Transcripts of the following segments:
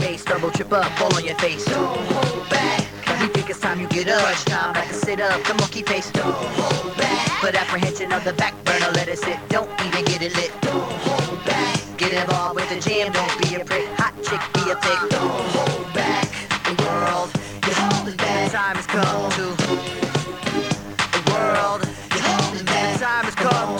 may stumble, trip up, fall on your face. Don't hold back. We think it's time you get up. Crunch time, back to sit up, the monkey face. Don't hold back. Put apprehension on the back burner, let it sit. Don't even get it lit. Don't hold back. Get involved with the jam, don't be a prick. Hot chick, be a pig. Don't hold back. The world is holding back. The time has come to. The world is holding back. The time has come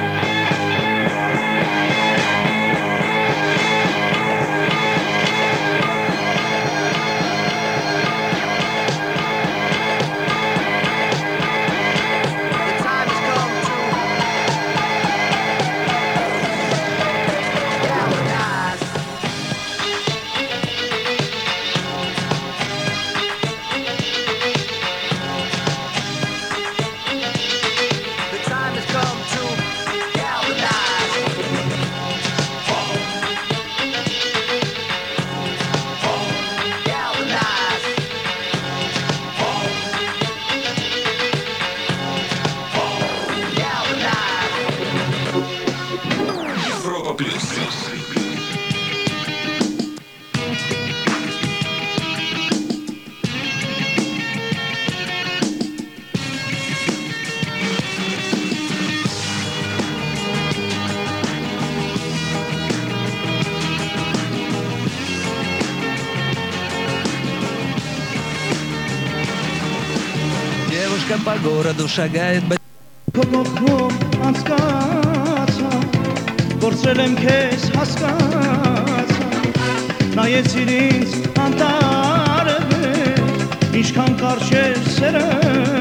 по городу шагает Քո կողքում անցկացա Գործել եմ քեզ հասկացա Նայեցիր ինձ անտարվել Ինչքան կարճ էր սերը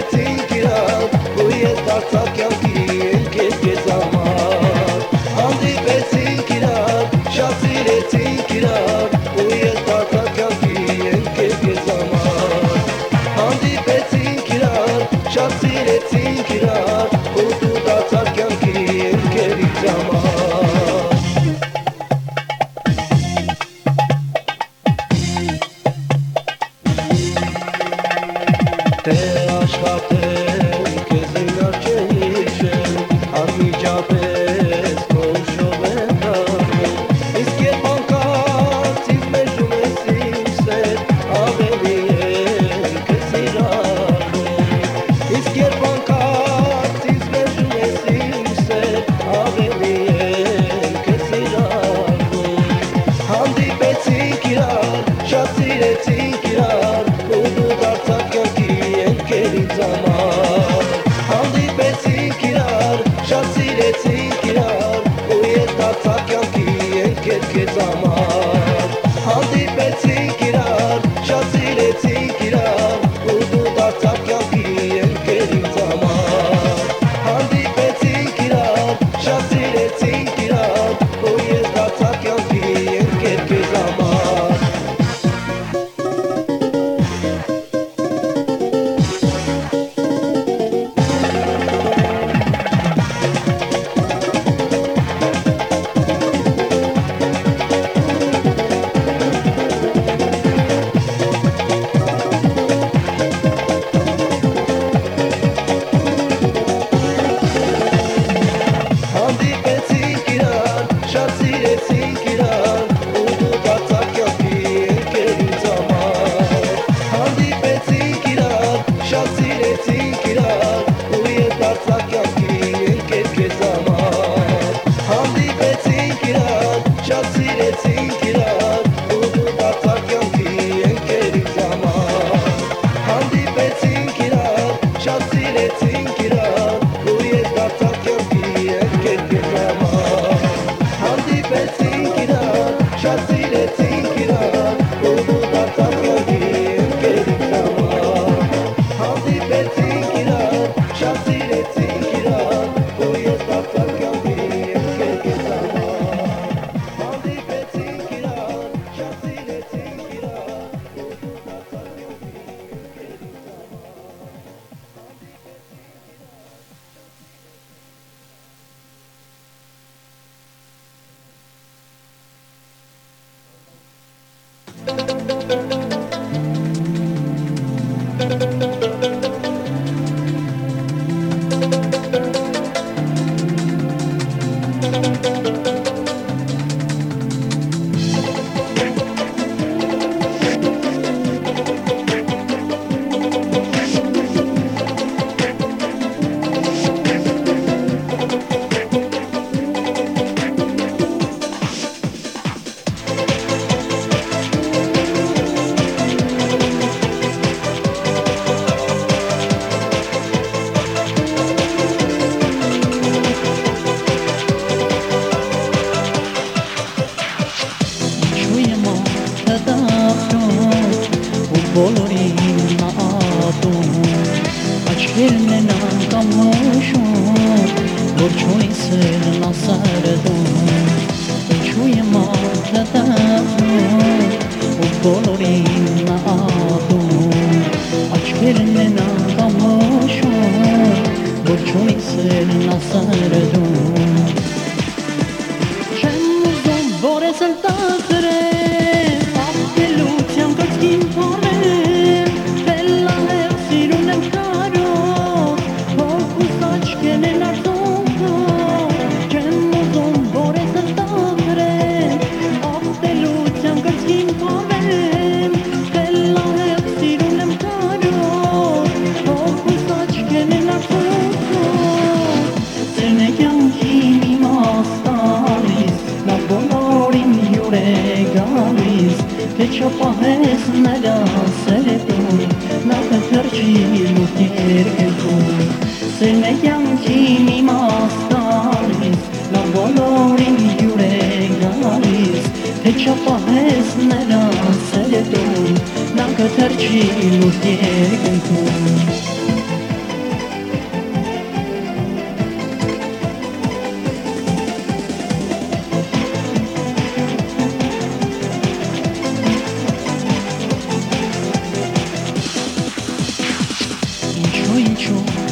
Շատ սիրեցինք իրար ու ես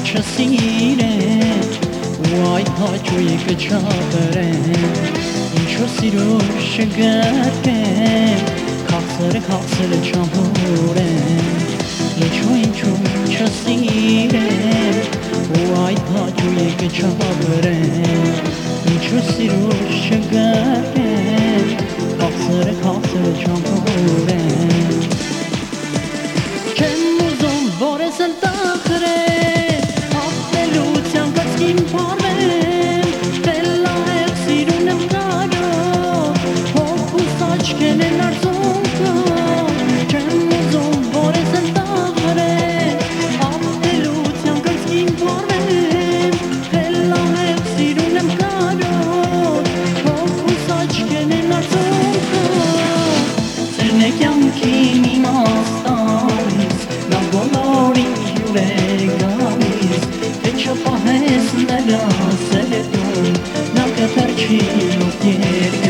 çasirek Uaj ha që i këqatëre Në që siru shëgate Kasër, kasër qamure Në që i që çasirek Uaj ha që i këqatëre Në që siru shëgate Kasër, kasër qamure Qenë کی رو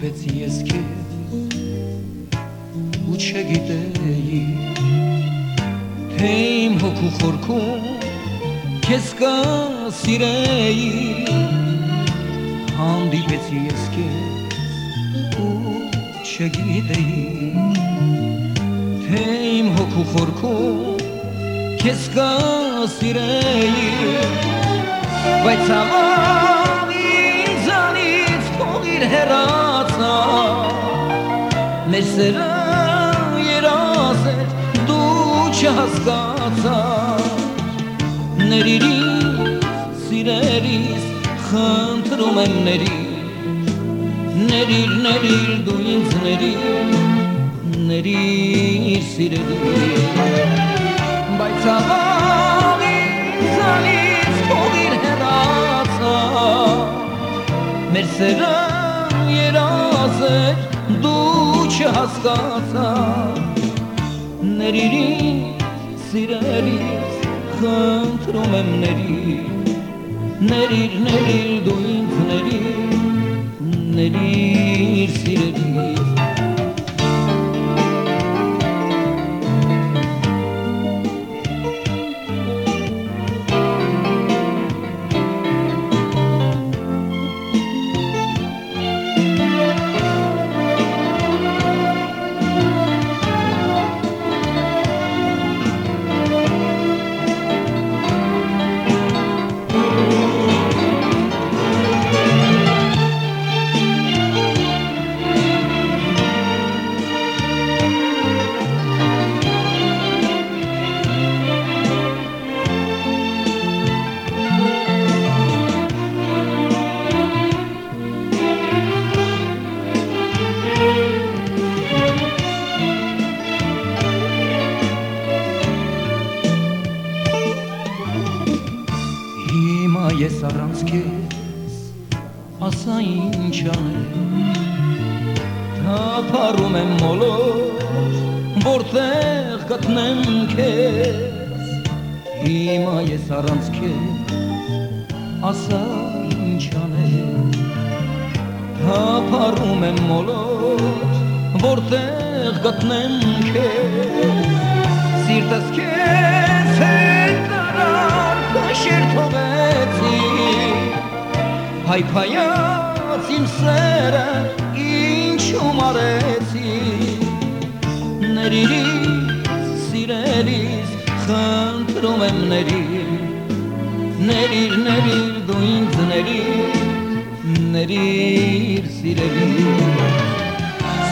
հանդիպեցի ես քեզ ու չգիտեի թե իմ հոգու խորքում քեզ կա սիրեի հանդիպեցի ես քեզ ու չգիտեի թե իմ հոգու խորքում քեզ կա սիրեի բայց աման ինձանից փողիր հեռացա մեր սերը երազեր դու չհասկացա ներիրի սիրերիս խնդրում եմ ներիր ներիր ներիր դու ինձ ներիր ներիր սիրելիս բայց աղան ինձանից փողիր հեռացա մեր սերը երազեր դու չհասկացա ներիրի սիրելիս խնդրում եմ ներիր ներիր ներիր դու ինձ ներիր ներիր սիրելիս ինչ անել Թափառում եմ մոլոր որտեղ գտնեմ քեզ Հիմա ես առանց քեզ ասա ինչ անել Թափառում եմ մոլոր որտեղ գտնեմ քեզ Սիրտս քեզ հետ արար քաշեր թողեցի Հայփայած իմ սերը ինչու մարեցի Ներիրի սիրելիս խնդրում եմ ներիր Ներիր ներիր դու ինձ ներիր Ներիր սիրելիս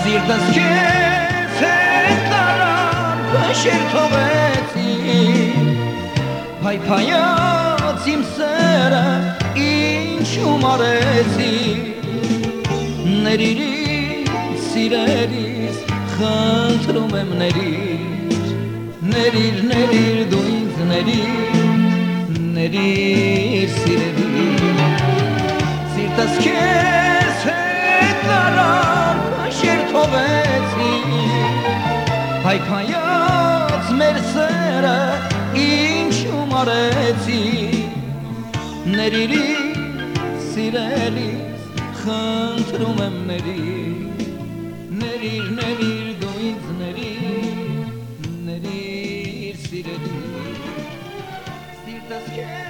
Սիրտս քեզ հետ արար քաշեր թողեցի Հայփայած իմ սերը ինչու մարեցի Ներիրի սիրելիս խնդրում եմ ներիր Ներիր ներիր դու ինձ ներիր Ներիր սիրելիս Սիրտս քեզ հետ արար քաշեր թողեցի Հայփայած մեր սերը ինչու մարեցի Ներիրի սիրելիս խնդրում եմ ներիր Ներիր ներիր դու ինձ ներիր Ներիր սիրելիս Սիրտս քեզ